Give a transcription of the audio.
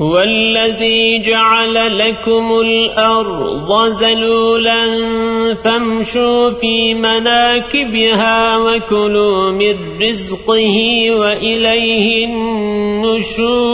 هو الذي جعل لكم الأرض زلولا فامشوا في مناكبها وكلوا من رزقه وإليه النشور.